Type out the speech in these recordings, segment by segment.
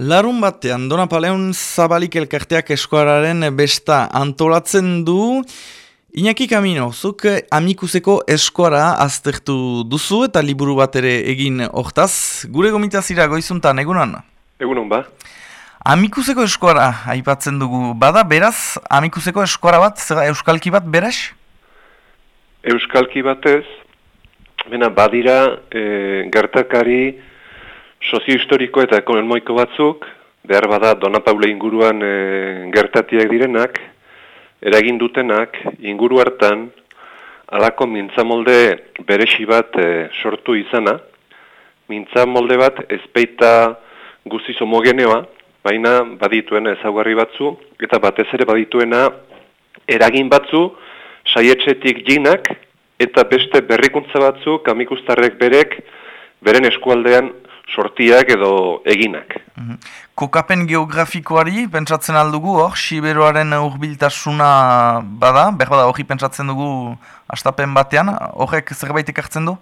Larun batean, Dona Paleun Zabalik elkarteak eskuararen besta antolatzen du. Iñaki Kamino, zuk amikuseko eskuara aztertu duzu eta liburu bat ere egin hortaz. Gure gomitazira goizuntan, egunon? Egunon ba. Amikuseko eskuara aipatzen dugu. Bada, beraz, amikuseko eskuara bat, zer euskalki bat, beraz? Euskalki batez, bena badira e, gertakari sozio-historiko eta ekonomiko batzuk, behar bada Dona Paule inguruan e, gertatiak direnak, eragin dutenak inguru hartan alako mintzamolde beresi bat e, sortu izana, mintzamolde bat ezpeita guziz homogeneoa, baina badituena ezaugarri batzu, eta batez ere badituena eragin batzu saietxetik jinak, eta beste berrikuntza batzu kamikustarrek berek beren eskualdean sortiak edo eginak. Mhm. Kokapen geografikoari, pentsatzen aldugu hor, Siberoaren urbiltasuna bada, behar bada hori pentsatzen dugu astapen batean, horrek zerbait ekartzen du?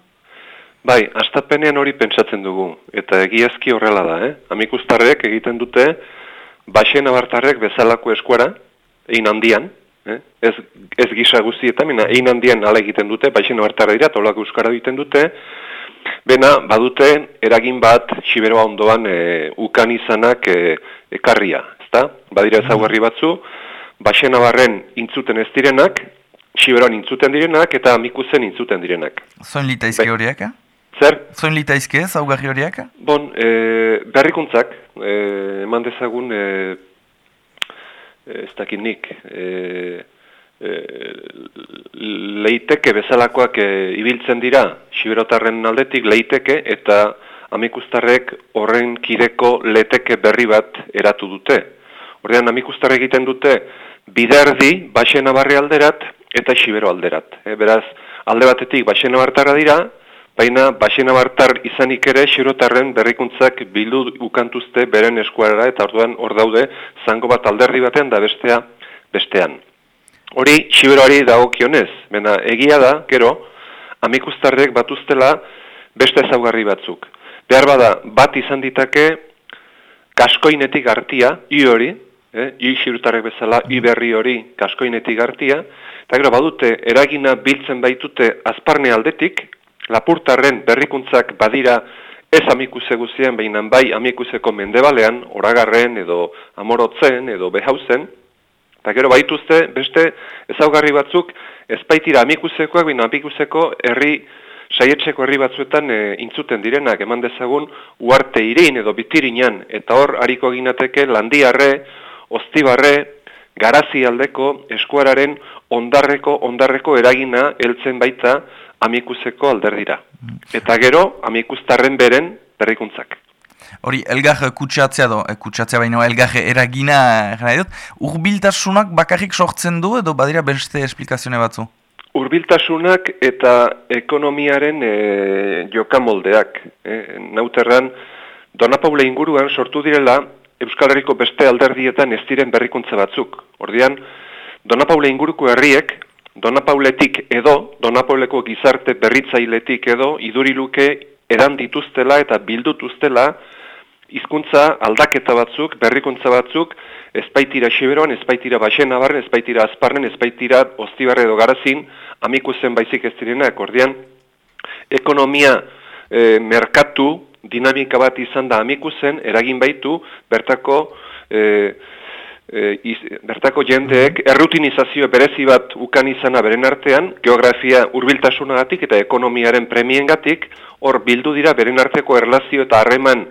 Bai, astapenean hori pentsatzen dugu, eta egiazki horrela da, eh? Amikustarrek egiten dute, baxen abartarrek bezalako eskuara, egin handian, eh? ez, ez gisa guztietan, egin handian ala egiten dute, baxen abartarra dira, tolako euskara egiten dute, Bena, badute eragin bat Siberoa ondoan e, ukan izanak e, ekarria, ezta? Badira mm. ezaugarri batzu, Baxena barren intzuten ez direnak, Siberoan intzuten direnak eta Amikuzen intzuten direnak. Zoin litaizke horiak, eh? Zer? Zoin litaizke ezaugarri horiak? Bon, e, berrikuntzak, e, eman dezagun, e, ez dakit nik, e, leiteke bezalakoak e, ibiltzen dira Siberotarren aldetik leiteke eta amikustarrek horren kireko leteke berri bat eratu dute. Horrean amikustarrek egiten dute biderdi Baxena barri alderat eta Sibero alderat. E, beraz, alde batetik Baxena bartara dira, baina Baxena bartar izanik ere Siberotarren berrikuntzak bildu ukantuzte beren eskuarara eta orduan hor daude zango bat alderri batean da bestea bestean. Hori, siberoari dagokionez, bena egia da, gero, amikustarrek batuztela beste ezaugarri batzuk. Behar bada, bat izan ditake, kaskoinetik hartia, i hori, eh, i xirutarrek bezala, i berri hori, kaskoinetik hartia, eta gero badute, eragina biltzen baitute azparne aldetik, lapurtarren berrikuntzak badira ez amikuse guzien, behinan bai amikuseko mendebalean, oragarren edo amorotzen edo behauzen, Eta gero baituzte beste ezaugarri batzuk ezpaitira amikusekoak, baina amikuseko herri saietxeko herri batzuetan e, intzuten direnak, eman dezagun uarte irin edo bitirinan, eta hor hariko ginateke landiarre, oztibarre, garazi aldeko eskuararen ondarreko ondarreko eragina heltzen baita amikuseko alderdira. Mm. Eta gero amikustarren beren berrikuntzak. Hori, elgar kutsatzea do, e, kutsatzea baino, elgar eragina, jena edut, urbiltasunak bakarrik sortzen du edo badira beste esplikazione batzu? Urbiltasunak eta ekonomiaren e, jokamoldeak. E, nauterran, Dona Paula inguruan sortu direla Euskal Herriko beste alderdietan ez diren berrikuntza batzuk. Ordian, Dona Paula inguruko herriek, Dona Pauletik edo, Dona Pauleko gizarte berritzailetik edo, iduriluke edan dituztela eta bildutuztela, hizkuntza aldaketa batzuk, berrikuntza batzuk, ezpaitira xiberoan, ezpaitira baxen abarren, ezpaitira azparren, ezpaitira ostibarre edo garazin, amiku zen baizik ez direnak, ordean, ekonomia e, merkatu dinamika bat izan da amiku eragin baitu, bertako, e, e, bertako jendeek errutinizazio berezi bat ukan izana beren artean, geografia urbiltasunagatik eta ekonomiaren premiengatik, hor bildu dira beren arteko erlazio eta harreman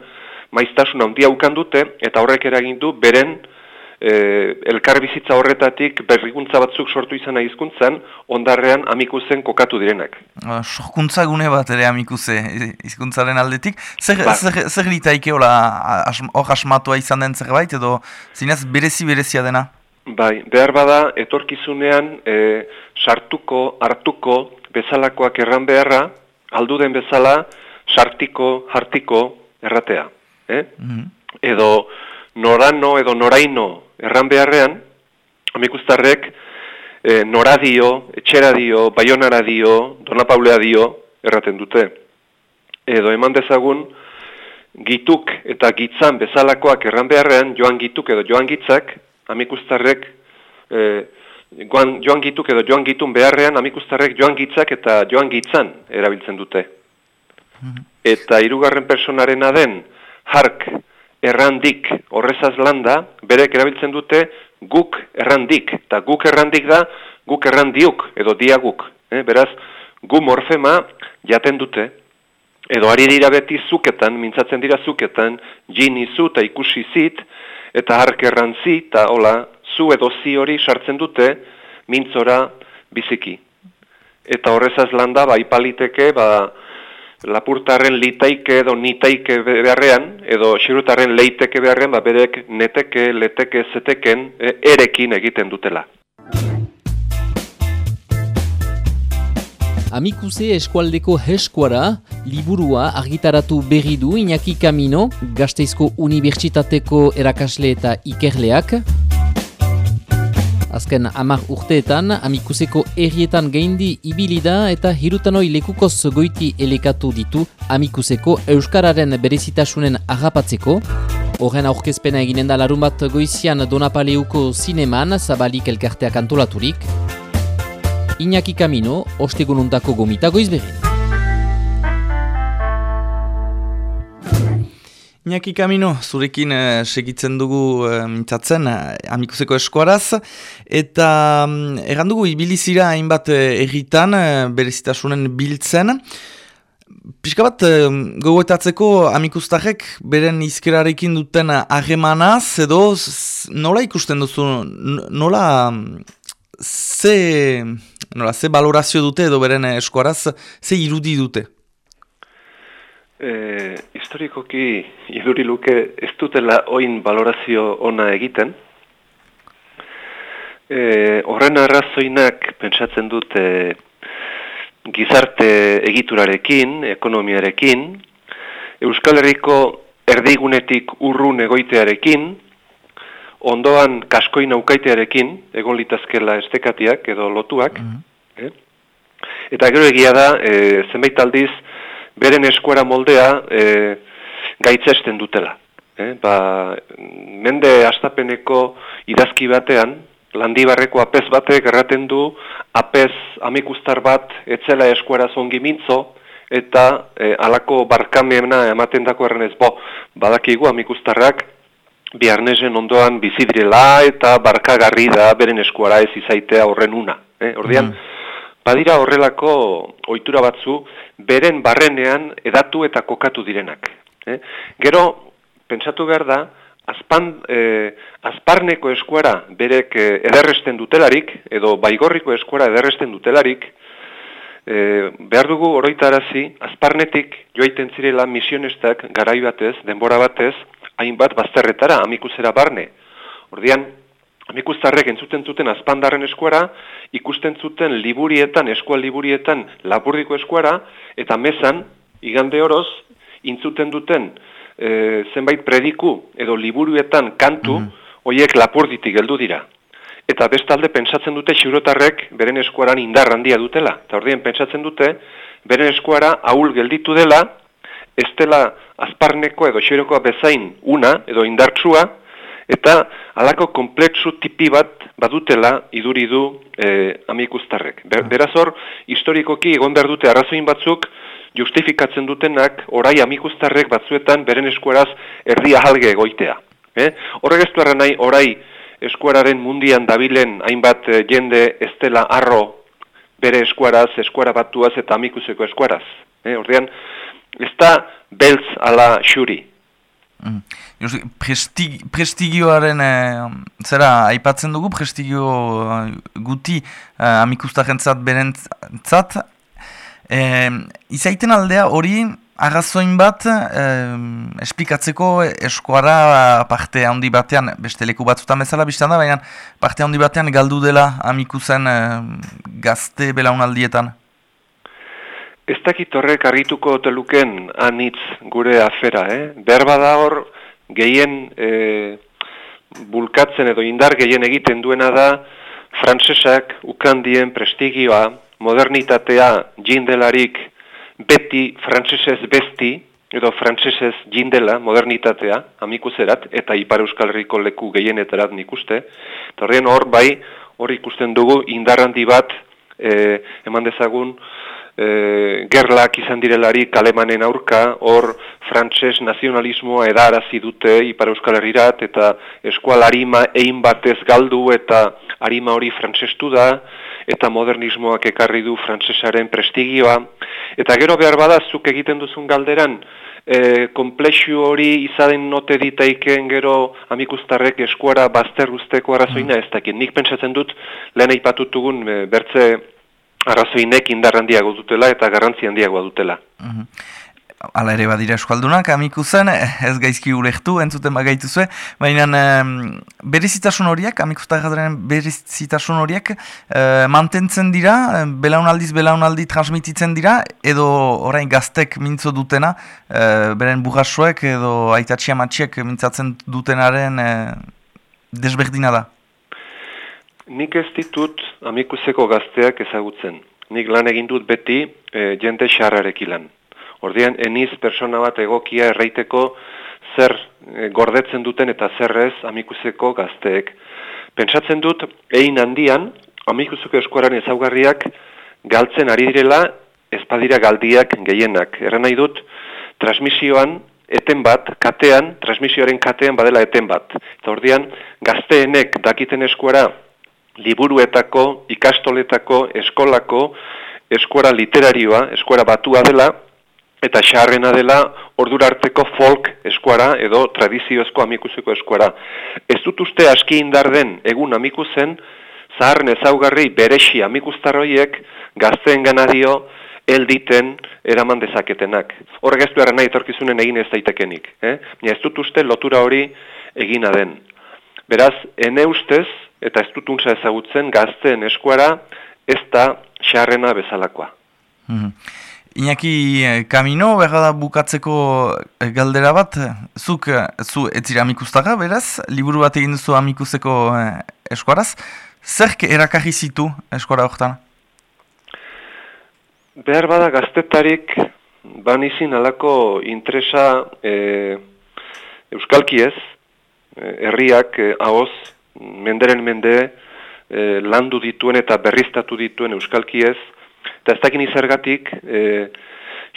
maiztasun handia ukan dute eta horrek eragin du beren e, elkarbizitza horretatik berrikuntza batzuk sortu izan hizkuntzan ondarrean amikuzen kokatu direnak. Ba, sorkuntza gune bat ere amikuze hizkuntzaren aldetik. Zer, ba. zer, zer litaike hor asmatua izan den zerbait edo zinez berezi berezia dena? Bai, behar bada etorkizunean e, sartuko, hartuko, bezalakoak erran beharra, aldu den bezala, sartiko, hartiko erratea eh? Mm edo norano edo noraino erran beharrean, amikustarrek e, noradio, etxeradio, baionara dio, dona paulea dio erraten dute. Edo eman dezagun, gituk eta gitzan bezalakoak erran beharrean, joan gituk edo joan gitzak, amikustarrek, e, joan gituk edo joan gitun beharrean, amikustarrek joan gitzak eta joan gitzan erabiltzen dute. Mhm. Eta hirugarren personarena den, hark errandik horrezaz landa, berek erabiltzen dute guk errandik, eta guk errandik da guk errandiuk edo diaguk. Eh? Beraz, gu morfema jaten dute, edo ari dira beti zuketan, mintzatzen dira zuketan, jini zu eta ikusi zit, eta hark errantzi, eta hola, zu edo zi hori sartzen dute, mintzora biziki. Eta horrezaz landa, ba, ipaliteke, ba, lapurtarren litaike edo nitaike beharrean, edo xirutarren leiteke beharrean, ba, berek neteke, leteke, zeteken, e, erekin egiten dutela. Amikuse eskualdeko heskuara, liburua argitaratu berri du Iñaki Kamino, Gasteizko Unibertsitateko erakasle eta ikerleak. Azken amar urteetan, amikuseko errietan gaindi ibilida eta hirutanoi lekukoz goiti elekatu ditu amikuseko euskararen berezitasunen agapatzeko. Horren aurkezpena eginen da larun bat goizian Donapaleuko zineman, zabalik elkarteak antolaturik. Iñaki Kamino, ostegununtako gomita goizbegin. Iñaki Kamino, zurekin uh, segitzen dugu uh, mintzatzen uh, amikuseko eskuaraz, eta um, errandugu ibilizira hainbat uh, erritan uh, berezitasunen biltzen, Pixka bat, gogoetatzeko amikustarek beren izkerarekin duten agemanaz, edo nola ikusten duzu, nola ze, nola, ze balorazio dute edo beren eskuaraz, ze irudi dute? E, historikoki iduri luke ez dutela oin balorazio ona egiten. E, horren arrazoinak pentsatzen dute gizarte egiturarekin, ekonomiarekin, Euskal Herriko erdigunetik urrun egoitearekin, ondoan kaskoin aukaitearekin, egon litazkela estekatiak edo lotuak, mm eta gero egia da, e, zenbait aldiz, beren eskuara moldea e, gaitzesten dutela. E, ba, mende astapeneko idazki batean, landibarreko apez batek erraten du, apez amikustar bat etzela eskuara zongi mintzo, eta e, alako barkamena ematen dako errenez, bo, badakigu amikustarrak, biarnezen ondoan bizi direla eta barkagarri da beren eskuara ez izaitea horren una. Eh? Ordian, mm. Badira horrelako ohitura batzu beren barrenean edatu eta kokatu direnak. Eh? Gero, pentsatu behar da, azpan, eh, azparneko eskuara berek eh, ederresten dutelarik, edo baigorriko eskuara ederresten dutelarik, eh, behar dugu oroitarazi, azparnetik joaiten zirela misionestak garai batez, denbora batez, hainbat bazterretara, amikuzera barne. Ordian, amikuzarrek entzuten zuten azpandarren eskuara, ikusten zuten liburietan, eskual liburietan, lapurdiko eskuara, eta mesan, igande oroz, intzuten duten e, zenbait prediku edo liburuetan kantu, mm -hmm. lapurditik geldu dira. Eta bestalde pentsatzen dute xiurotarrek beren eskuaran indar handia dutela. Eta ordien pentsatzen dute beren eskuara ahul gelditu dela, ez dela azparneko edo xerokoa bezain una edo indartsua, eta halako kompletsu tipi bat badutela iduri du e, amikustarrek. Ber, ah. beraz hor, historikoki egon behar dute arrazoin batzuk, justifikatzen dutenak orai amikustarrek batzuetan beren eskuaraz erdia halge egoitea. Eh? Horrek ez duarra nahi orai eskuararen mundian dabilen hainbat e, jende ez dela arro bere eskuaraz, eskuara batuaz eta amikuseko eskuaraz. Eh? Ordean, ez da beltz ala xuri. Mm. prestigioaren eh, zera aipatzen dugu, prestigio uh, guti uh, amikustaren zat beren zat. Eh, izaiten aldea hori arrazoin bat eh, esplikatzeko eskuara parte handi batean, beste leku batzutan bezala biztan da, baina parte handi batean galdu dela amikusen eh, gazte belaunaldietan. Ez dakit horrek argituko teluken anitz gure afera, eh? Behar bada hor gehien e, bulkatzen edo indar gehien egiten duena da frantsesak ukandien prestigioa, modernitatea jindelarik beti frantsesez besti, edo frantsesez jindela, modernitatea, amikuzerat, eta Ipar Euskal Herriko leku gehienetarat nik uste. Eta horrean hor, bai, hor ikusten dugu indarrandi bat e, eman dezagun e, gerlak izan direlari kalemanen aurka, hor frantses nazionalismoa edarazi dute Ipar Euskal Herrirat, eta eskual harima egin batez galdu, eta harima hori frantsestu da, eta modernismoak ekarri du frantsesaren prestigioa. Eta gero behar badazuk egiten duzun galderan, e, komplexu hori izaden note ditaiken gero amikustarrek eskuara bazter arrazoina mm. ez dakit. Nik pentsatzen dut lehen aipatutugun e, bertze arrazoinek indarrandiago dutela eta garrantzi handiagoa dutela. Mm ala ere badira eskualdunak, amiku zen, ez gaizki ulektu, entzuten bagaitu zuen, baina berezitasun horiak, amikustak gadaren berezitasun horiak, e, mantentzen dira, belaunaldiz belaunaldi transmititzen dira, edo orain gaztek mintzo dutena, e, beren burrasoek edo aitatxia matxiek mintzatzen dutenaren e, desberdina da. Nik ez ditut amikuseko gazteak ezagutzen. Nik lan egin dut beti e, jente xarrarek ilan. Ordean, eniz persona bat egokia erraiteko zer e, gordetzen duten eta zerrez amikuseko gazteek. Pentsatzen dut, egin handian, amikuseko eskuaran ezaugarriak galtzen ari direla ezpadira galdiak gehienak. Erra nahi dut, transmisioan, eten bat, katean, transmisioaren katean badela eten bat. Eta ordean, gazteenek dakiten eskuara liburuetako, ikastoletako, eskolako, eskuara literarioa, eskuara batua dela, eta xarrena dela ordura hartzeko folk eskuara edo tradiziozko amikuzeko eskuara. Ez dut uste aski indar den egun amikuzen, zaharren ezaugarri beresi amikuztarroiek gazteen ganadio elditen eraman dezaketenak. Horrek ez du nahi etorkizunen egin ez daitekenik. Eh? ez dut uste lotura hori egina den. Beraz, ene ustez, eta ez dut untza ezagutzen, gazteen eskuara ez da xarrena bezalakoa. Mm Iñaki Kamino, eh, berra da bukatzeko eh, galdera bat, zuk eh, zu etzira amikustaga, beraz, liburu bat egin duzu amikuseko eskuaraz, zerk erakarri zitu eskuara horretan? Behar bada gaztetarik banizin alako interesa e, euskalki ez, herriak e, ahoz, menderen mende, e, landu dituen eta berriztatu dituen euskalki ez, Eta ez dakin izergatik, e,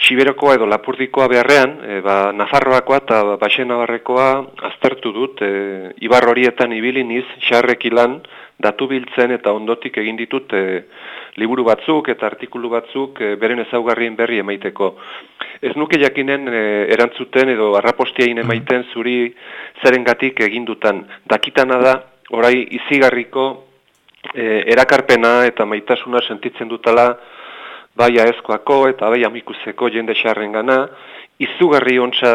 Siberokoa edo Lapurdikoa beharrean, e, ba, Nafarroakoa eta Baxen Navarrekoa aztertu dut, e, Ibar horietan ibiliniz, xarrek ilan, datu biltzen eta ondotik egin ditut e, liburu batzuk eta artikulu batzuk e, beren ezaugarrien berri emaiteko. Ez nuke jakinen e, erantzuten edo arrapostiain emaiten zuri zerengatik egindutan. Dakitana da, orai izigarriko e, erakarpena eta maitasuna sentitzen dutala, bai aezkoako eta bai amikuzeko jende xarren gana, izugarri ontsa,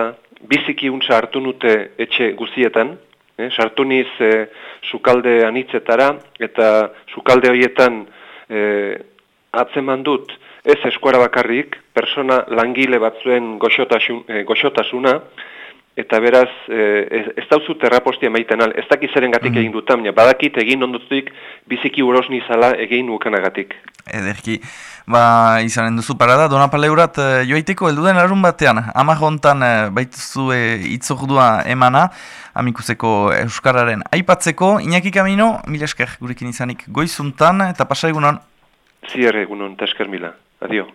biziki ontsa hartu nute etxe guzietan, eh, sartu niz eh, sukalde anitzetara, eta sukalde horietan eh, atzeman dut, ez eskuara bakarrik, persona langile batzuen goxotasun, eh, goxotasuna, eta beraz, eh, ez dauzu terrapostia maiten al, ez dakizaren gatik mm. egin dutam, badakit egin ondotutik biziki urosni zala egin nukanagatik. Ederki, ba, izanen duzu parada, dona paleurat uh, joaiteko elduden larun batean, ama jontan uh, baituzu uh, emana, amikuseko Euskararen aipatzeko, Iñaki Kamino, mila esker gurekin izanik goizuntan, eta pasa egunon? Zier egunon, eta esker mila, adio.